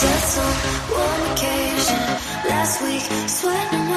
Just on one occasion, last week, sweating.